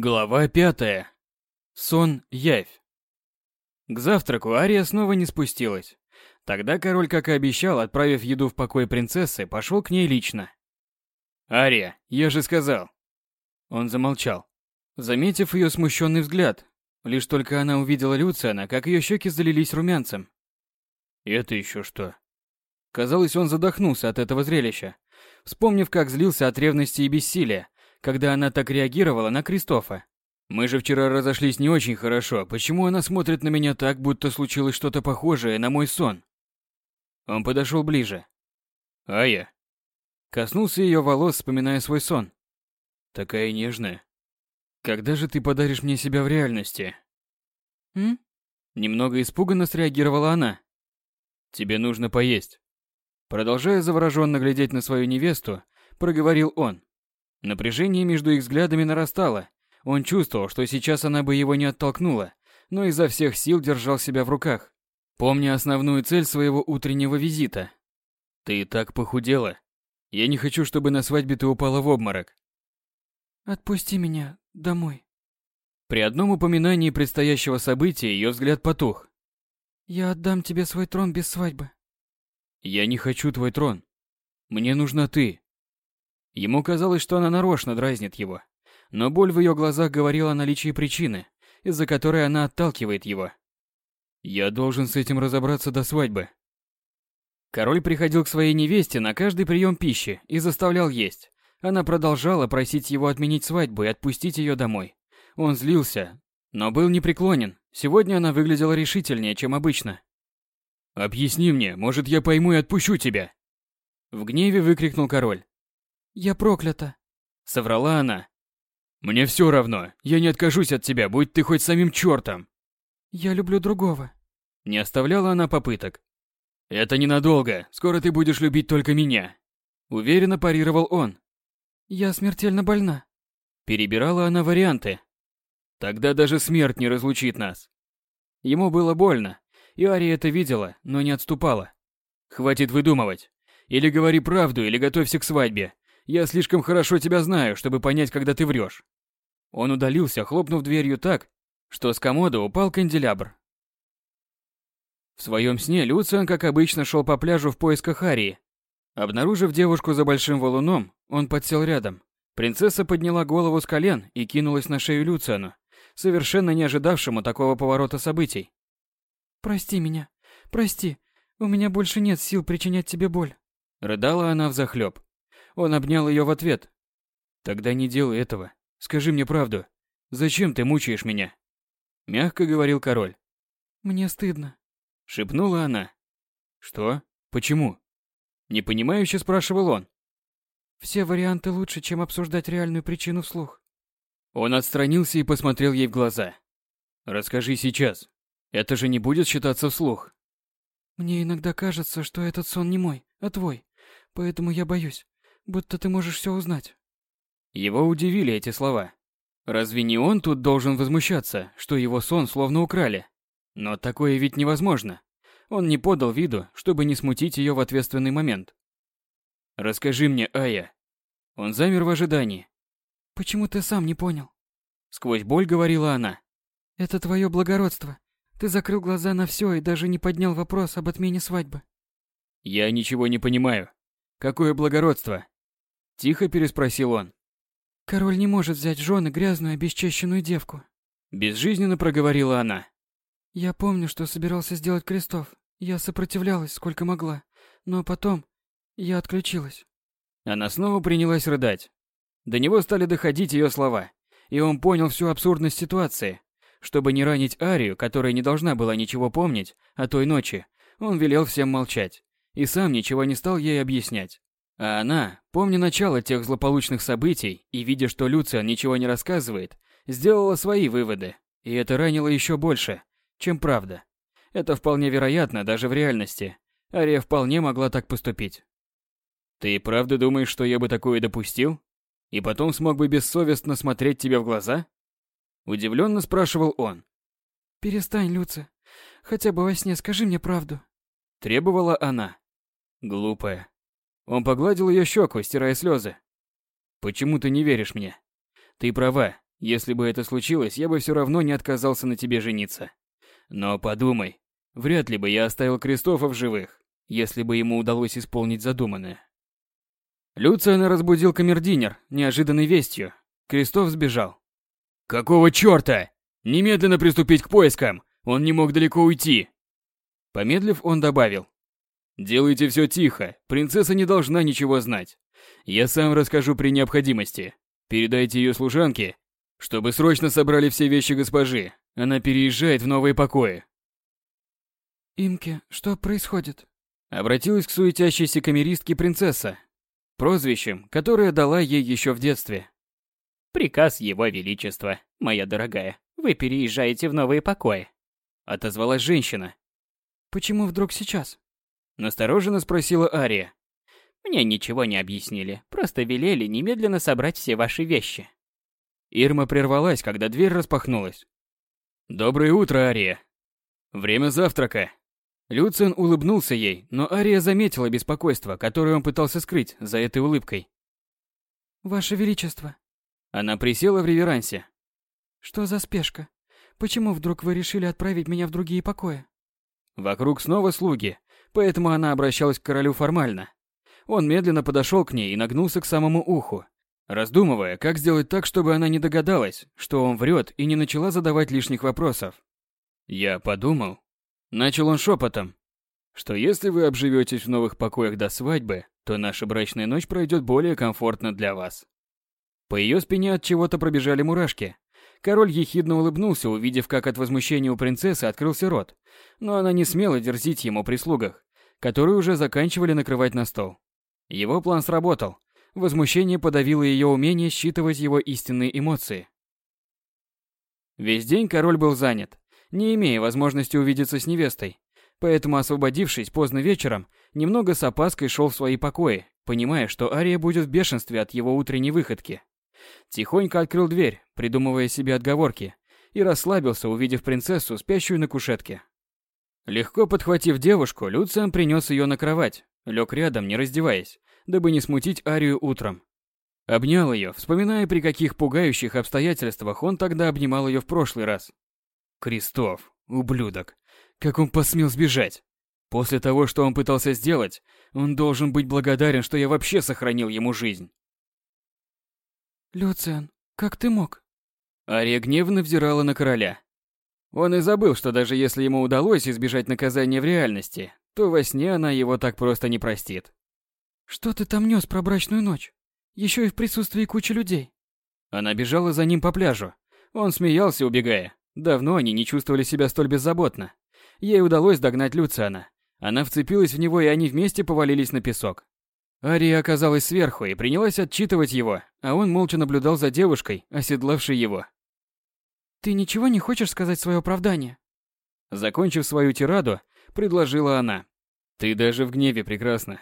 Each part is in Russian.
Глава пятая. Сон Явь. К завтраку Ария снова не спустилась. Тогда король, как и обещал, отправив еду в покой принцессы, пошел к ней лично. «Ария, я же сказал!» Он замолчал, заметив ее смущенный взгляд. Лишь только она увидела Люциана, как ее щеки залились румянцем. «Это еще что?» Казалось, он задохнулся от этого зрелища, вспомнив, как злился от ревности и бессилия, когда она так реагировала на Кристофа. Мы же вчера разошлись не очень хорошо. Почему она смотрит на меня так, будто случилось что-то похожее на мой сон? Он подошел ближе. А я коснулся ее волос, вспоминая свой сон. Такая нежная. Когда же ты подаришь мне себя в реальности? М? Немного испуганно среагировала она. Тебе нужно поесть. Продолжая завороженно глядеть на свою невесту, проговорил он. Напряжение между их взглядами нарастало. Он чувствовал, что сейчас она бы его не оттолкнула, но изо всех сил держал себя в руках, помня основную цель своего утреннего визита. «Ты так похудела. Я не хочу, чтобы на свадьбе ты упала в обморок». «Отпусти меня домой». При одном упоминании предстоящего события ее взгляд потух. «Я отдам тебе свой трон без свадьбы». «Я не хочу твой трон. Мне нужна ты. Ему казалось, что она нарочно дразнит его. Но боль в ее глазах говорила о наличии причины, из-за которой она отталкивает его. «Я должен с этим разобраться до свадьбы». Король приходил к своей невесте на каждый прием пищи и заставлял есть. Она продолжала просить его отменить свадьбу и отпустить ее домой. Он злился, но был непреклонен. Сегодня она выглядела решительнее, чем обычно. «Объясни мне, может, я пойму и отпущу тебя?» В гневе выкрикнул король. «Я проклята!» — соврала она. «Мне все равно, я не откажусь от тебя, будь ты хоть самим чертом!» «Я люблю другого!» Не оставляла она попыток. «Это ненадолго, скоро ты будешь любить только меня!» Уверенно парировал он. «Я смертельно больна!» Перебирала она варианты. «Тогда даже смерть не разлучит нас!» Ему было больно, и Ария это видела, но не отступала. «Хватит выдумывать! Или говори правду, или готовься к свадьбе!» Я слишком хорошо тебя знаю, чтобы понять, когда ты врешь. Он удалился, хлопнув дверью так, что с комода упал канделябр. В своем сне Люциан, как обычно, шел по пляжу в поисках Арии. Обнаружив девушку за большим валуном, он подсел рядом. Принцесса подняла голову с колен и кинулась на шею Люциану, совершенно не ожидавшему такого поворота событий. «Прости меня, прости, у меня больше нет сил причинять тебе боль», — рыдала она взахлеб. Он обнял ее в ответ. «Тогда не делай этого. Скажи мне правду. Зачем ты мучаешь меня?» Мягко говорил король. «Мне стыдно», — шепнула она. «Что? Почему?» Непонимающе спрашивал он. «Все варианты лучше, чем обсуждать реальную причину вслух». Он отстранился и посмотрел ей в глаза. «Расскажи сейчас. Это же не будет считаться вслух». «Мне иногда кажется, что этот сон не мой, а твой. Поэтому я боюсь. Будто ты можешь все узнать. Его удивили эти слова. Разве не он тут должен возмущаться, что его сон словно украли? Но такое ведь невозможно. Он не подал виду, чтобы не смутить ее в ответственный момент. «Расскажи мне, Ая». Он замер в ожидании. «Почему ты сам не понял?» Сквозь боль говорила она. «Это твое благородство. Ты закрыл глаза на все и даже не поднял вопрос об отмене свадьбы». «Я ничего не понимаю. Какое благородство? Тихо переспросил он. Король не может взять жены грязную обесчещенную девку. Безжизненно проговорила она. Я помню, что собирался сделать крестов. Я сопротивлялась, сколько могла. Но потом я отключилась. Она снова принялась рыдать. До него стали доходить ее слова, и он понял всю абсурдность ситуации. Чтобы не ранить Арию, которая не должна была ничего помнить о той ночи, он велел всем молчать, и сам ничего не стал ей объяснять. А она, помня начало тех злополучных событий и видя, что Люциан ничего не рассказывает, сделала свои выводы, и это ранило еще больше, чем правда. Это вполне вероятно даже в реальности. Ария вполне могла так поступить. «Ты правда думаешь, что я бы такое допустил? И потом смог бы бессовестно смотреть тебе в глаза?» Удивленно спрашивал он. «Перестань, Люци. Хотя бы во сне скажи мне правду». Требовала она. Глупая, он погладил ее щеку, стирая слезы. «Почему ты не веришь мне? Ты права, Если бы это случилось, я бы все равно не отказался на тебе жениться. Но подумай, вряд ли бы я оставил Кристофа в живых, если бы ему удалось исполнить задуманное. Люциана разбудил камердинер неожиданной вестью. Кристоф сбежал. «Какого чёрта? Немедленно приступить к поискам! Он не мог далеко уйти!» Помедлив, он добавил. «Делайте все тихо, принцесса не должна ничего знать. Я сам расскажу при необходимости. Передайте ее служанке, чтобы срочно собрали все вещи госпожи. Она переезжает в новые покои». «Имке, что происходит?» Обратилась к суетящейся камеристке принцесса, прозвищем, которое дала ей еще в детстве. «Приказ Его Величества, моя дорогая. Вы переезжаете в новые покои», — отозвалась женщина. «Почему вдруг сейчас?» — настороженно спросила Ария. «Мне ничего не объяснили, просто велели немедленно собрать все ваши вещи». Ирма прервалась, когда дверь распахнулась. «Доброе утро, Ария. Время завтрака». Люциан улыбнулся ей, но Ария заметила беспокойство, которое он пытался скрыть за этой улыбкой. «Ваше Величество». Она присела в реверансе. «Что за спешка? Почему вдруг вы решили отправить меня в другие покои?» Вокруг снова слуги, поэтому она обращалась к королю формально. Он медленно подошел к ней и нагнулся к самому уху, раздумывая, как сделать так, чтобы она не догадалась, что он врет и не начала задавать лишних вопросов. «Я подумал», — начал он шепотом, «что если вы обживетесь в новых покоях до свадьбы, то наша брачная ночь пройдет более комфортно для вас». По ее спине от чего-то пробежали мурашки, Король ехидно улыбнулся, увидев, как от возмущения у принцессы открылся рот, но она не смела дерзить ему при слугах, которые уже заканчивали накрывать на стол. Его план сработал. Возмущение подавило ее умение считывать его истинные эмоции. Весь день король был занят, не имея возможности увидеться с невестой, поэтому, освободившись поздно вечером, немного с опаской шел в свои покои, понимая, что Ария будет в бешенстве от его утренней выходки. Тихонько открыл дверь, придумывая себе отговорки, и расслабился, увидев принцессу, спящую на кушетке. Легко подхватив девушку, Люциан принес ее на кровать, лег рядом, не раздеваясь, дабы не смутить Арию утром. Обнял ее, вспоминая, при каких пугающих обстоятельствах он тогда обнимал ее в прошлый раз. Крестов, ублюдок, как он посмел сбежать? После того, что он пытался сделать, он должен быть благодарен, что я вообще сохранил ему жизнь. «Люциан, как ты мог?» Ария гневно взирала на короля. Он и забыл, что даже если ему удалось избежать наказания в реальности, то во сне она его так просто не простит. «Что ты там нес про брачную ночь? Еще и в присутствии кучи людей». Она бежала за ним по пляжу. Он смеялся, убегая. Давно они не чувствовали себя столь беззаботно. Ей удалось догнать Люциана. Она вцепилась в него, и они вместе повалились на песок. Ария оказалась сверху и принялась отчитывать его, а он молча наблюдал за девушкой, оседлавшей его. «Ты ничего не хочешь сказать свое оправдание?» Закончив свою тираду, предложила она. «Ты даже в гневе прекрасна».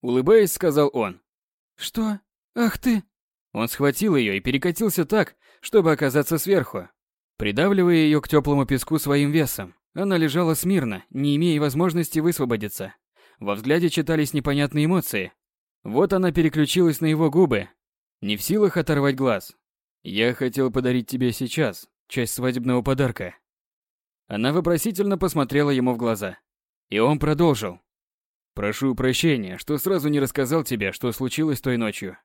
Улыбаясь, сказал он. «Что? Ах ты!» Он схватил ее и перекатился так, чтобы оказаться сверху. Придавливая ее к теплому песку своим весом, она лежала смирно, не имея возможности высвободиться. Во взгляде читались непонятные эмоции, вот она переключилась на его губы, не в силах оторвать глаз. «Я хотел подарить тебе сейчас часть свадебного подарка». Она вопросительно посмотрела ему в глаза. И он продолжил. «Прошу прощения, что сразу не рассказал тебе, что случилось той ночью.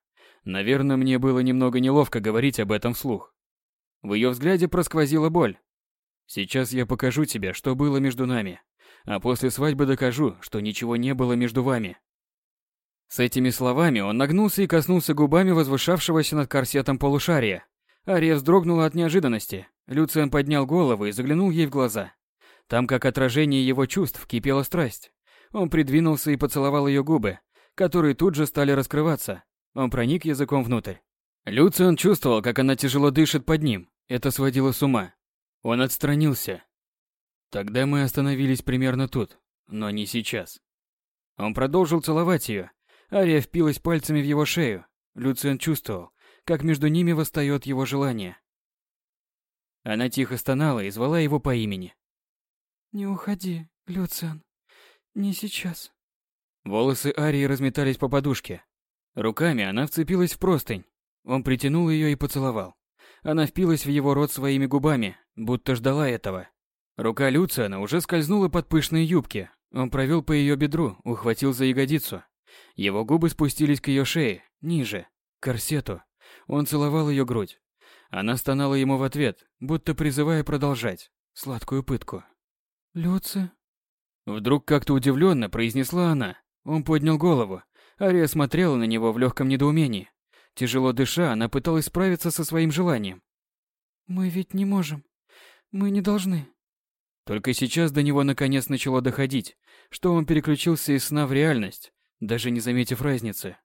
Наверное, мне было немного неловко говорить об этом вслух». В ее взгляде просквозила боль. «Сейчас я покажу тебе, что было между нами, а после свадьбы докажу, что ничего не было между вами. С этими словами он нагнулся и коснулся губами возвышавшегося над корсетом полушария. Ария вздрогнула от неожиданности. Люциан поднял голову и заглянул ей в глаза. Там, как отражение его чувств, кипела страсть. Он придвинулся и поцеловал ее губы, которые тут же стали раскрываться. Он проник языком внутрь. Люциан чувствовал, как она тяжело дышит под ним. Это сводило с ума. Он отстранился. Тогда мы остановились примерно тут, но не сейчас. Он продолжил целовать ее, Ария впилась пальцами в его шею. Люциан чувствовал, как между ними восстает его желание. Она тихо стонала и звала его по имени. «Не уходи, Люциан. Не сейчас». Волосы Арии разметались по подушке. Руками она вцепилась в простынь. Он притянул ее и поцеловал. Она впилась в его рот своими губами, будто ждала этого. Рука Люциана уже скользнула под пышные юбки. Он провел по ее бедру, ухватил за ягодицу. Его губы спустились к ее шее, ниже, к корсету. Он целовал ее грудь. Она стонала ему в ответ, будто призывая продолжать сладкую пытку. «Люци?» Вдруг как-то удивленно произнесла она. Он поднял голову. Ария смотрела на него в легком недоумении. Тяжело дыша, она пыталась справиться со своим желанием. «Мы ведь не можем. Мы не должны». Только сейчас до него наконец начало доходить, что он переключился из сна в реальность, даже не заметив разницы.